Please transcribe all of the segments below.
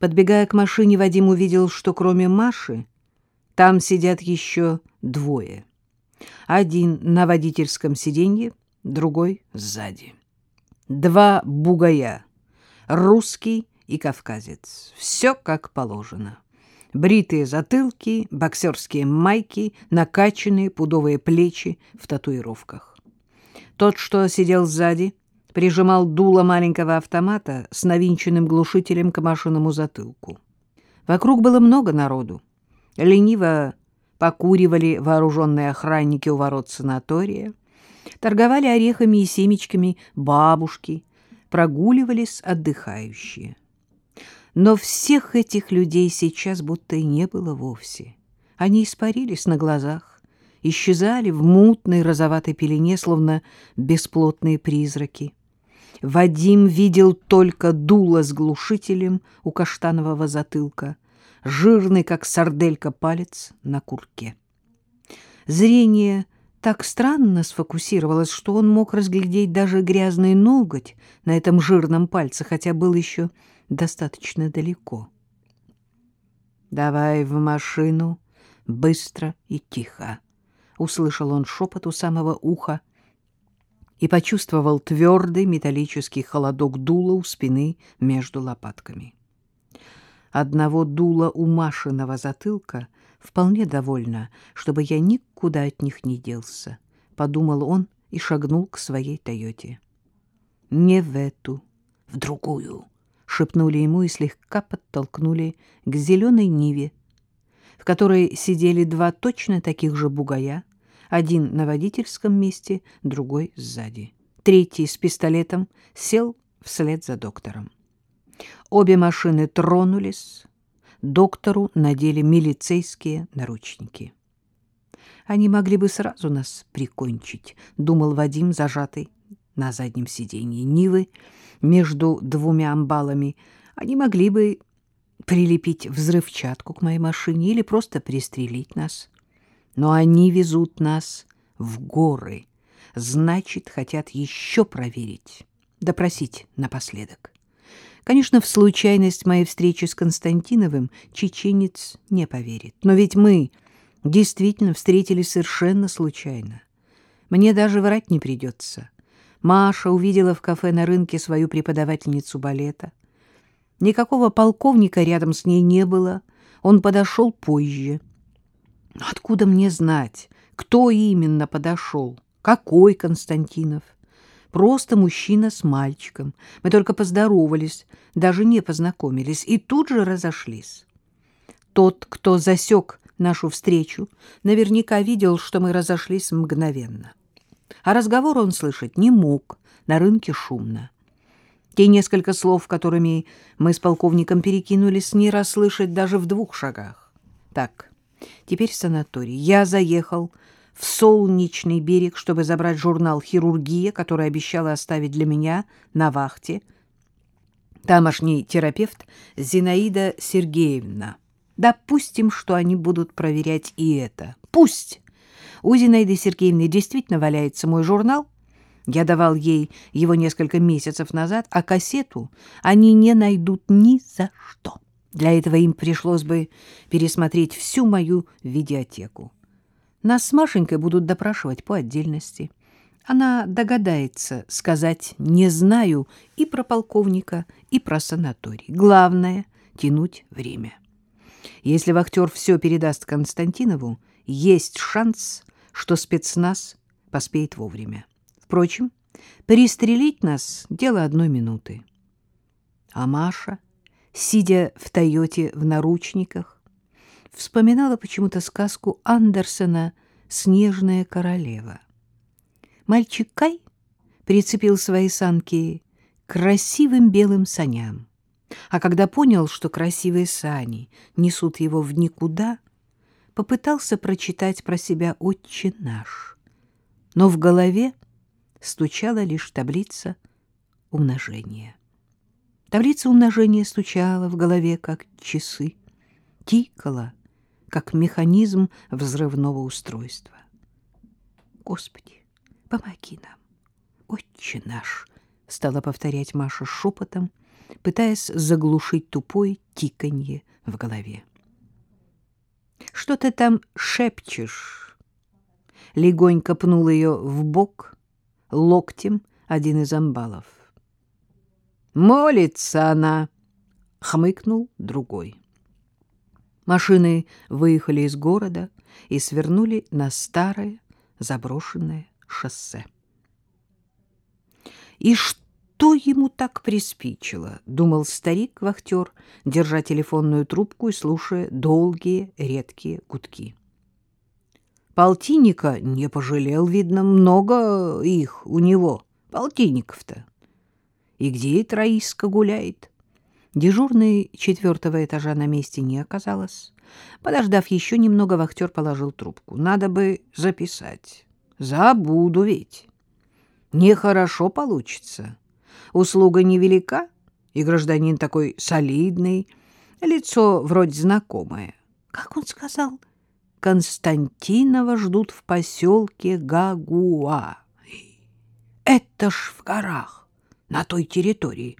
Подбегая к машине, Вадим увидел, что кроме Маши там сидят еще двое. Один на водительском сиденье, другой сзади. Два бугая, русский и кавказец. Все как положено. Бритые затылки, боксерские майки, накачанные пудовые плечи в татуировках. Тот, что сидел сзади, прижимал дуло маленького автомата с навинченным глушителем к машинному затылку. Вокруг было много народу. Лениво покуривали вооруженные охранники у ворот санатория, торговали орехами и семечками бабушки, прогуливались отдыхающие. Но всех этих людей сейчас будто и не было вовсе. Они испарились на глазах, исчезали в мутной розоватой пелене, словно бесплотные призраки. Вадим видел только дуло с глушителем у каштанового затылка, жирный, как сарделька, палец на курке. Зрение так странно сфокусировалось, что он мог разглядеть даже грязный ноготь на этом жирном пальце, хотя был еще достаточно далеко. «Давай в машину, быстро и тихо», — услышал он шепот у самого уха и почувствовал твердый металлический холодок дула у спины между лопатками. Одного дула у Машиного затылка вполне довольно, чтобы я никуда от них не делся, — подумал он и шагнул к своей «Тойоте». «Не в эту, в другую», — шепнули ему и слегка подтолкнули к зеленой Ниве, в которой сидели два точно таких же бугая, один на водительском месте, другой сзади. Третий с пистолетом сел вслед за доктором. Обе машины тронулись. Доктору надели милицейские наручники. Они могли бы сразу нас прикончить, думал Вадим, зажатый на заднем сиденье Нивы между двумя амбалами. Они могли бы прилепить взрывчатку к моей машине или просто пристрелить нас. Но они везут нас в горы, значит, хотят еще проверить, допросить напоследок. Конечно, в случайность моей встречи с Константиновым чеченец не поверит. Но ведь мы действительно встретились совершенно случайно. Мне даже врать не придется. Маша увидела в кафе на рынке свою преподавательницу балета. Никакого полковника рядом с ней не было. Он подошел позже. Откуда мне знать, кто именно подошел? Какой Константинов? Просто мужчина с мальчиком. Мы только поздоровались, даже не познакомились, и тут же разошлись. Тот, кто засек нашу встречу, наверняка видел, что мы разошлись мгновенно. А разговор он слышать не мог, на рынке шумно. Те несколько слов, которыми мы с полковником перекинулись, не расслышать даже в двух шагах. Так, теперь санаторий. Я заехал в солнечный берег, чтобы забрать журнал «Хирургия», который обещала оставить для меня на вахте тамошний терапевт Зинаида Сергеевна. Допустим, что они будут проверять и это. Пусть! У Зинаиды Сергеевны действительно валяется мой журнал. Я давал ей его несколько месяцев назад, а кассету они не найдут ни за что. Для этого им пришлось бы пересмотреть всю мою видеотеку. Нас с Машенькой будут допрашивать по отдельности. Она догадается сказать «не знаю» и про полковника, и про санаторий. Главное — тянуть время. Если вахтер все передаст Константинову, есть шанс, что спецназ поспеет вовремя. Впрочем, перестрелить нас — дело одной минуты. А Маша, сидя в «Тойоте» в наручниках, вспоминала почему-то сказку Андерсена «Снежная королева». Мальчик Кай прицепил свои санки к красивым белым саням, а когда понял, что красивые сани несут его в никуда, попытался прочитать про себя «Отче наш», но в голове стучала лишь таблица умножения. Таблица умножения стучала в голове, как часы, тикала, как механизм взрывного устройства. Господи, помоги нам, Отче наш, стала повторять Маша шепотом, пытаясь заглушить тупое тиканье в голове. — Что ты там шепчешь? Легонько пнул ее в бок локтем один из амбалов. — Молится она! — хмыкнул другой. Машины выехали из города и свернули на старое заброшенное шоссе. И что ему так приспичило, думал старик-вахтер, держа телефонную трубку и слушая долгие редкие гудки. Полтинника не пожалел, видно, много их у него, полтинников-то. И где это Раиска гуляет? Дежурный четвертого этажа на месте не оказалось. Подождав еще немного, вахтер положил трубку. Надо бы записать. Забуду ведь. Нехорошо получится. Услуга невелика, и гражданин такой солидный, лицо вроде знакомое. Как он сказал? Константинова ждут в поселке Гагуа. Это ж в горах, на той территории.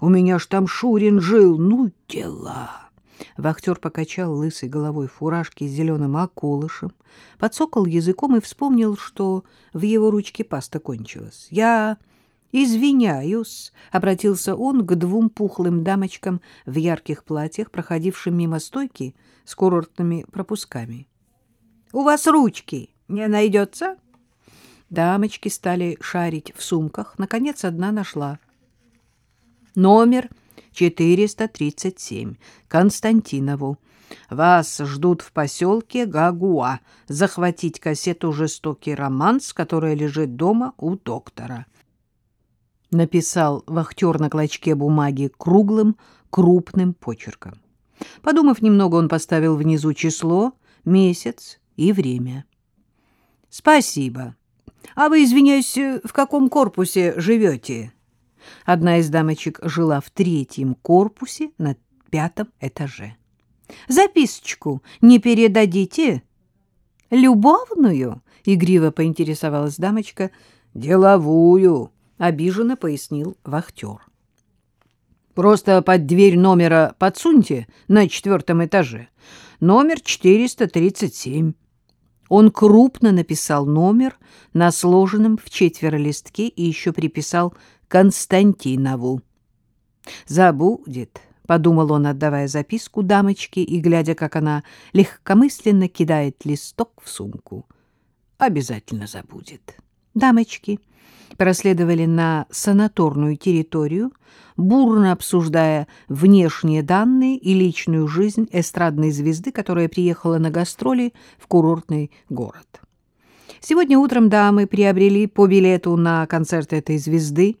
У меня ж там Шурин жил, ну дела. Вахтер покачал лысой головой фуражки с зеленым околышем, подсокал языком и вспомнил, что в его ручке паста кончилась. «Я извиняюсь», — обратился он к двум пухлым дамочкам в ярких платьях, проходившим мимо стойки с курортными пропусками. «У вас ручки не найдется?» Дамочки стали шарить в сумках. Наконец, одна нашла. Номер 437. Константинову. Вас ждут в поселке Гагуа. Захватить кассету «Жестокий романс», которая лежит дома у доктора. Написал вахтер на клочке бумаги круглым, крупным почерком. Подумав немного, он поставил внизу число, месяц и время. «Спасибо. А вы, извиняюсь, в каком корпусе живете?» Одна из дамочек жила в третьем корпусе на пятом этаже. «Записочку не передадите?» «Любовную?» — игриво поинтересовалась дамочка. «Деловую», — обиженно пояснил вахтер. «Просто под дверь номера подсуньте на четвертом этаже. Номер 437». Он крупно написал номер на сложенном в четверо листке и еще приписал Константинову. «Забудет», — подумал он, отдавая записку дамочке и глядя, как она легкомысленно кидает листок в сумку. «Обязательно забудет». Дамочки проследовали на санаторную территорию, бурно обсуждая внешние данные и личную жизнь эстрадной звезды, которая приехала на гастроли в курортный город. Сегодня утром дамы приобрели по билету на концерт этой звезды.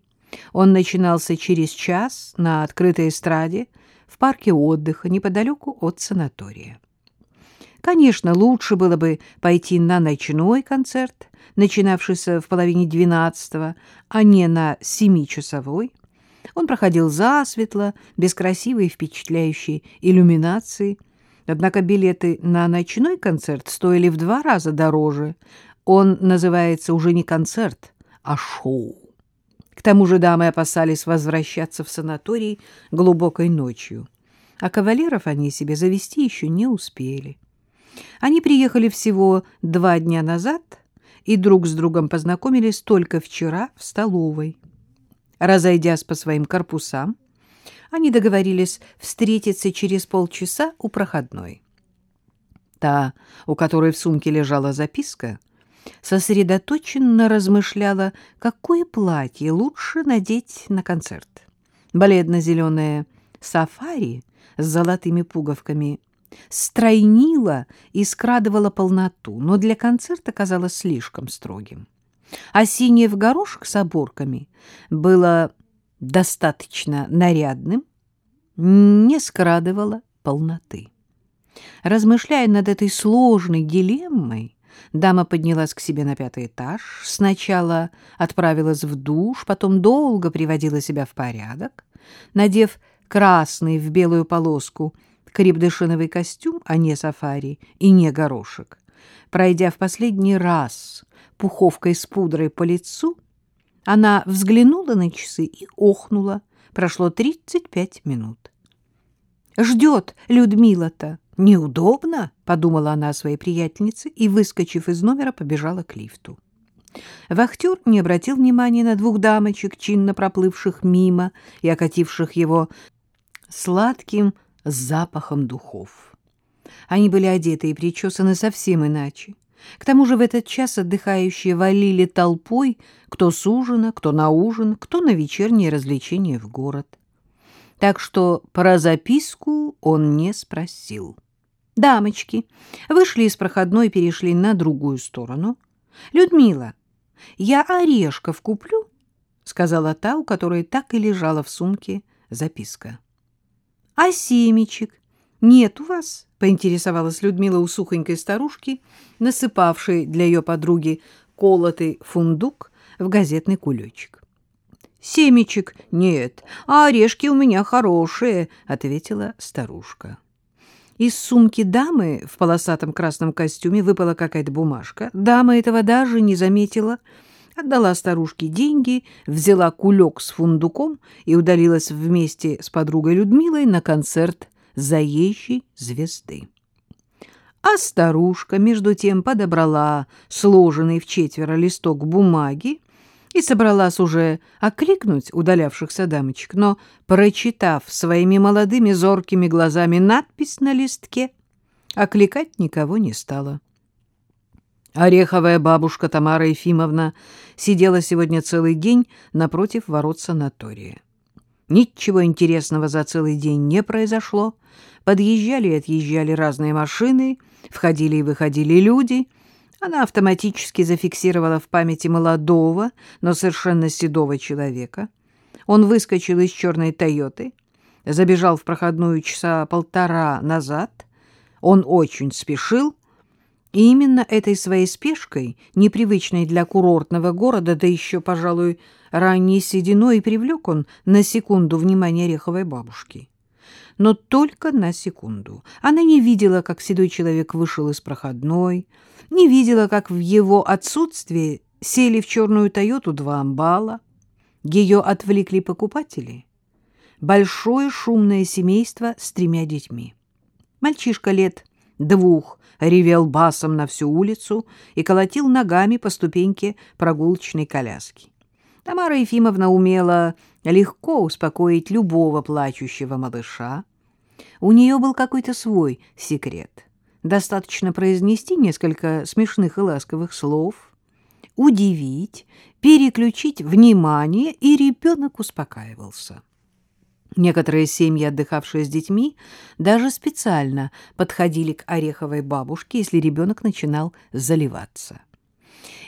Он начинался через час на открытой эстраде в парке отдыха неподалеку от санатория. Конечно, лучше было бы пойти на ночной концерт, начинавшийся в половине двенадцатого, а не на семичасовой. Он проходил засветло, без красивой и впечатляющей иллюминации. Однако билеты на ночной концерт стоили в два раза дороже. Он называется уже не концерт, а шоу. К тому же дамы опасались возвращаться в санаторий глубокой ночью, а кавалеров они себе завести еще не успели. Они приехали всего два дня назад и друг с другом познакомились только вчера в столовой. Разойдясь по своим корпусам, они договорились встретиться через полчаса у проходной. Та, у которой в сумке лежала записка, сосредоточенно размышляла, какое платье лучше надеть на концерт. Бледно-зеленое сафари с золотыми пуговками стройнила и скрадывала полноту, но для концерта казалось слишком строгим. А синее в горошек с оборками было достаточно нарядным, не скрадывало полноты. Размышляя над этой сложной дилеммой, Дама поднялась к себе на пятый этаж, сначала отправилась в душ, потом долго приводила себя в порядок, надев красный в белую полоску крепдышиновый костюм, а не сафари и не горошек. Пройдя в последний раз пуховкой с пудрой по лицу, она взглянула на часы и охнула, прошло 35 минут. «Ждет Людмила-то. Неудобно», — подумала она о своей приятельнице и, выскочив из номера, побежала к лифту. Вахтер не обратил внимания на двух дамочек, чинно проплывших мимо и окативших его сладким запахом духов. Они были одеты и причесаны совсем иначе. К тому же в этот час отдыхающие валили толпой, кто с ужина, кто на ужин, кто на вечерние развлечения в город. Так что про записку он не спросил. Дамочки вышли из проходной и перешли на другую сторону. «Людмила, я орешков куплю?» — сказала та, у которой так и лежала в сумке записка. «А семечек нет у вас?» — поинтересовалась Людмила у сухонькой старушки, насыпавшей для ее подруги колотый фундук в газетный кулечек. «Семечек нет, а орешки у меня хорошие», — ответила старушка. Из сумки дамы в полосатом красном костюме выпала какая-то бумажка. Дама этого даже не заметила, отдала старушке деньги, взяла кулек с фундуком и удалилась вместе с подругой Людмилой на концерт заезжей звезды. А старушка, между тем, подобрала сложенный в четверо листок бумаги и собралась уже окликнуть удалявшихся дамочек, но, прочитав своими молодыми зоркими глазами надпись на листке, окликать никого не стала. Ореховая бабушка Тамара Ефимовна сидела сегодня целый день напротив ворот санатория. Ничего интересного за целый день не произошло. Подъезжали и отъезжали разные машины, входили и выходили люди. Она автоматически зафиксировала в памяти молодого, но совершенно седого человека. Он выскочил из черной «Тойоты», забежал в проходную часа полтора назад. Он очень спешил, и именно этой своей спешкой, непривычной для курортного города, да еще, пожалуй, ранней сединой, привлек он на секунду внимание Ореховой бабушки. Но только на секунду. Она не видела, как седой человек вышел из проходной, не видела, как в его отсутствие сели в черную «Тойоту» два амбала. Ее отвлекли покупатели. Большое шумное семейство с тремя детьми. Мальчишка лет двух ревел басом на всю улицу и колотил ногами по ступеньке прогулочной коляски. Тамара Ефимовна умела легко успокоить любого плачущего малыша. У нее был какой-то свой секрет. Достаточно произнести несколько смешных и ласковых слов, удивить, переключить внимание, и ребенок успокаивался. Некоторые семьи, отдыхавшие с детьми, даже специально подходили к ореховой бабушке, если ребенок начинал заливаться.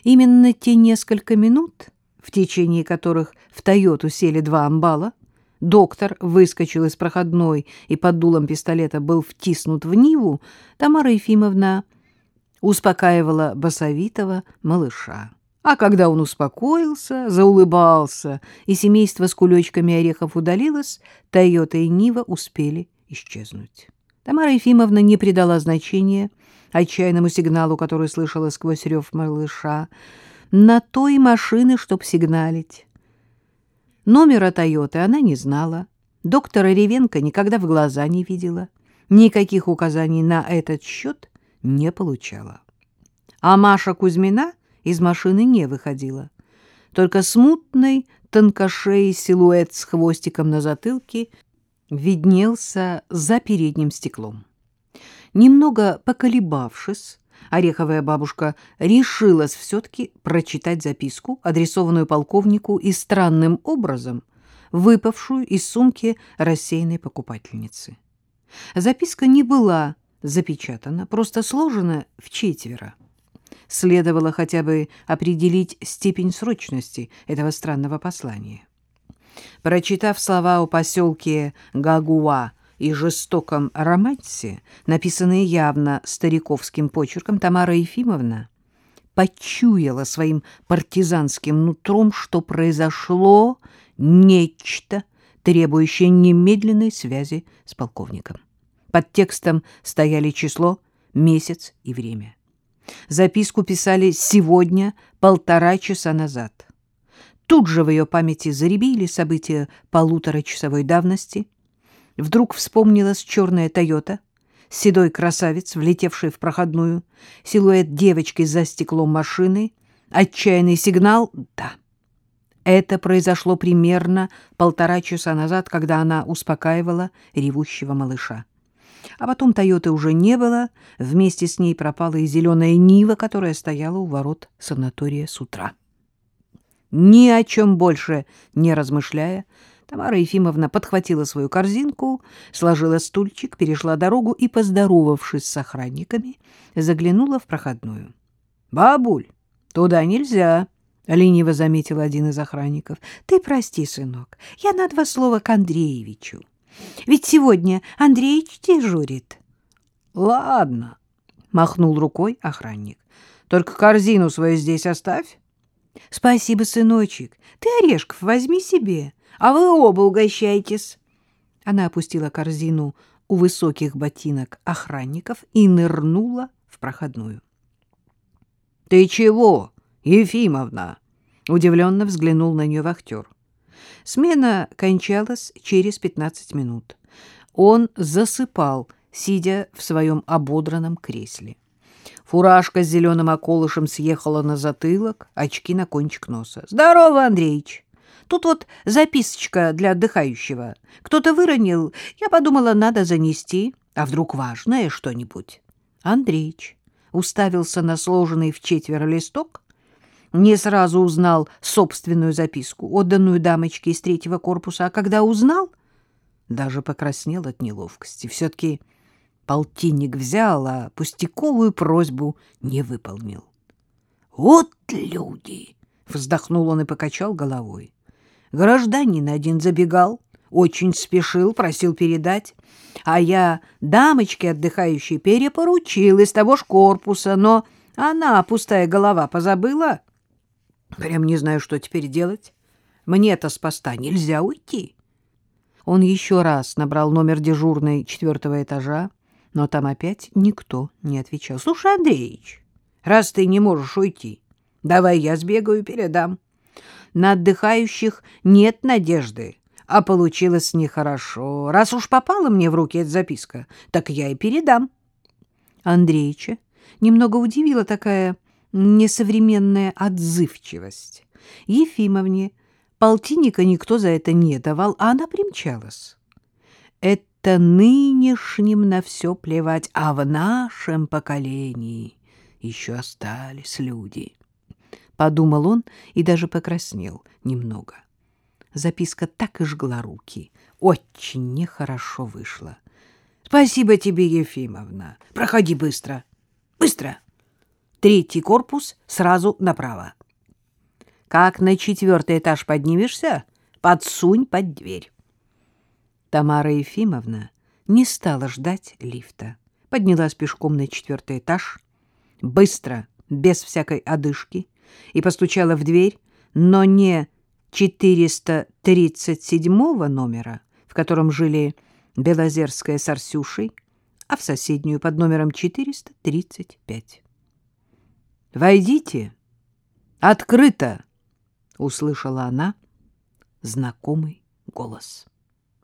Именно те несколько минут, в течение которых в «Тойоту» сели два амбала, доктор выскочил из проходной и под дулом пистолета был втиснут в Ниву, Тамара Ефимовна успокаивала басовитого малыша. А когда он успокоился, заулыбался, и семейство с кулечками орехов удалилось, Тойота и Нива успели исчезнуть. Тамара Ефимовна не придала значения отчаянному сигналу, который слышала сквозь рев малыша, на той машины, чтоб сигналить. Номера Тойоты она не знала, доктора Ревенко никогда в глаза не видела, никаких указаний на этот счет не получала. А Маша Кузьмина из машины не выходила. Только смутный тонкошей силуэт с хвостиком на затылке виднелся за передним стеклом. Немного поколебавшись, Ореховая бабушка решилась все-таки прочитать записку, адресованную полковнику и странным образом выпавшую из сумки рассеянной покупательницы. Записка не была запечатана, просто сложена в четверо следовало хотя бы определить степень срочности этого странного послания. Прочитав слова о поселке Гагуа и жестоком романсе, написанные явно стариковским почерком, Тамара Ефимовна почуяла своим партизанским нутром, что произошло нечто, требующее немедленной связи с полковником. Под текстом стояли число, месяц и время. Записку писали сегодня, полтора часа назад. Тут же в ее памяти заребили события полуторачасовой давности. Вдруг вспомнилась черная «Тойота», седой красавец, влетевший в проходную, силуэт девочки за стеклом машины, отчаянный сигнал «да». Это произошло примерно полтора часа назад, когда она успокаивала ревущего малыша. А потом Тойоты уже не было, вместе с ней пропала и зеленая Нива, которая стояла у ворот санатория с утра. Ни о чем больше не размышляя, Тамара Ефимовна подхватила свою корзинку, сложила стульчик, перешла дорогу и, поздоровавшись с охранниками, заглянула в проходную. — Бабуль, туда нельзя, — лениво заметил один из охранников. — Ты прости, сынок, я на два слова к Андреевичу. Ведь сегодня Андреевич дежурит. — Ладно, — махнул рукой охранник. — Только корзину свою здесь оставь. — Спасибо, сыночек. Ты орешков возьми себе, а вы оба угощайтесь. Она опустила корзину у высоких ботинок охранников и нырнула в проходную. — Ты чего, Ефимовна? — удивленно взглянул на нее вахтер. Смена кончалась через пятнадцать минут. Он засыпал, сидя в своем ободранном кресле. Фуражка с зеленым околышем съехала на затылок, очки на кончик носа. — Здорово, Андреич! Тут вот записочка для отдыхающего. Кто-то выронил. Я подумала, надо занести. А вдруг важное что-нибудь? Андреич уставился на сложенный в четверо листок, не сразу узнал собственную записку, отданную дамочке из третьего корпуса, а когда узнал, даже покраснел от неловкости. Все-таки полтинник взял, а пустяковую просьбу не выполнил. — Вот люди! — вздохнул он и покачал головой. Гражданин один забегал, очень спешил, просил передать, а я дамочке отдыхающей перепоручил из того ж корпуса, но она, пустая голова, позабыла. Прям не знаю, что теперь делать. Мне-то с поста нельзя уйти. Он еще раз набрал номер дежурной четвертого этажа, но там опять никто не отвечал. — Слушай, Андреич, раз ты не можешь уйти, давай я сбегаю, передам. На отдыхающих нет надежды, а получилось нехорошо. Раз уж попала мне в руки эта записка, так я и передам. Андреича немного удивила такая несовременная отзывчивость. Ефимовне полтинника никто за это не давал, а она примчалась. Это нынешним на все плевать, а в нашем поколении еще остались люди. Подумал он и даже покраснел немного. Записка так и жгла руки. Очень нехорошо вышло. — Спасибо тебе, Ефимовна. Проходи быстро. Быстро. Третий корпус сразу направо. Как на четвертый этаж поднимешься, подсунь под дверь. Тамара Ефимовна не стала ждать лифта. Поднялась пешком на четвертый этаж, быстро, без всякой одышки, и постучала в дверь, но не 437 номера, в котором жили Белозерская с Арсюшей, а в соседнюю под номером 435. «Войдите! Открыто!» — услышала она знакомый голос.